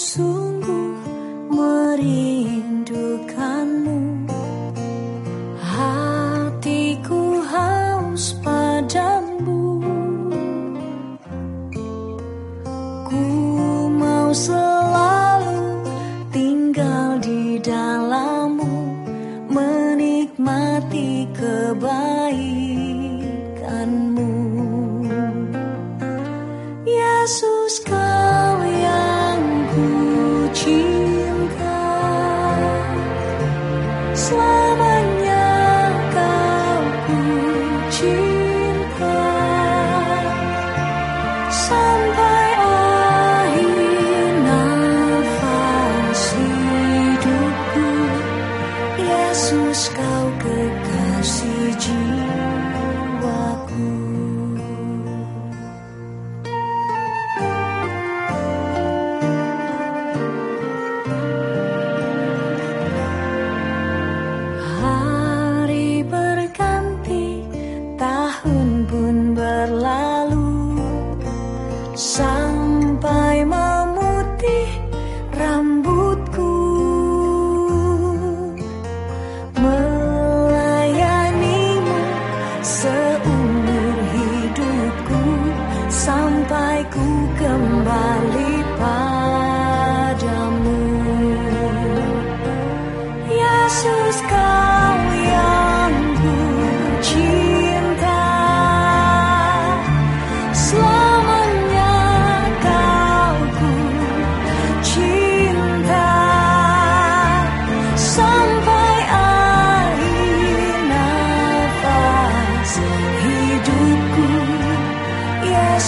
sungguh merindukanmu. Hatiku haus padamu. Ku mau selalu So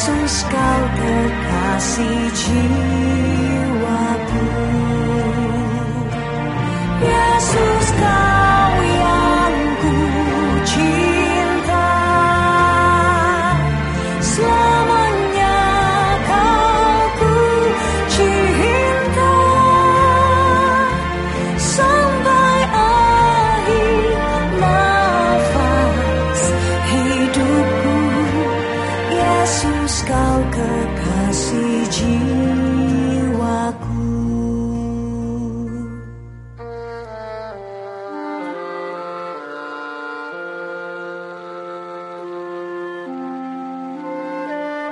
Yesus kau kekasih jiwa.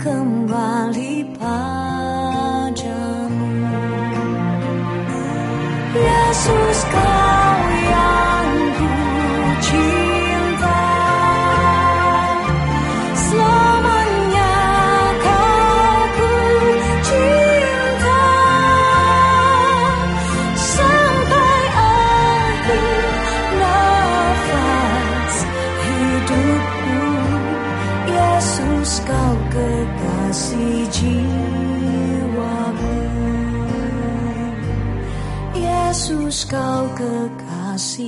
kembali padamu. Yesus kau Yesus kau kekasih jiwaku Yesus kau kekasih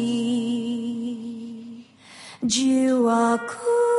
jiwaku.